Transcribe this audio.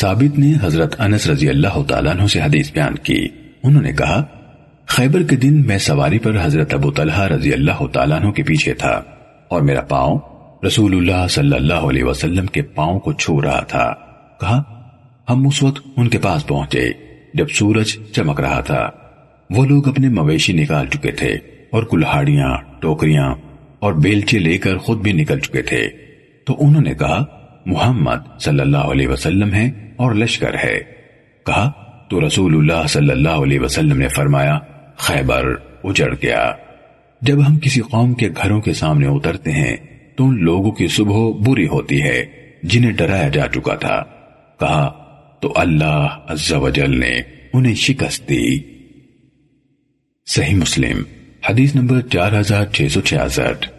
ثابت نے حضرت انس رضی اللہ تعالیٰ عنہ سے حدیث بیان کی۔ انہوں نے کہا، خیبر کے دن میں سواری پر حضرت ابو طلحہ رضی اللہ تعالیٰ عنہ کے پیچھے تھا اور میرا پاؤں رسول اللہ صلی اللہ علیہ وسلم کے پاؤں کو چھو رہا تھا۔ کہا، ہم اس وقت ان کے پاس پہنچے جب سورج چمک رہا تھا۔ وہ لوگ اپنے مویشی نکال چکے تھے اور کلہاڑیاں، ٹوکریاں اور بیلچے لے کر خود بھی نکل چکے تھے۔ تو انہوں نے کہا محمد صلی اللہ علیہ وسلم ہے اور لشکر ہے۔ کہا، تو رسول اللہ صلی اللہ علیہ وسلم نے فرمایا، خیبر اجڑ گیا۔ جب ہم کسی قوم کے گھروں کے سامنے اترتے ہیں، تو ان لوگوں کی صبح بری ہوتی ہے، جنہیں ڈرایا جا چکا تھا۔ کہا، تو اللہ عز و جل نے انہیں شکست دی۔ صحیح مسلم، حدیث نمبر چار ہزار چھ سو چھیاسٹھ۔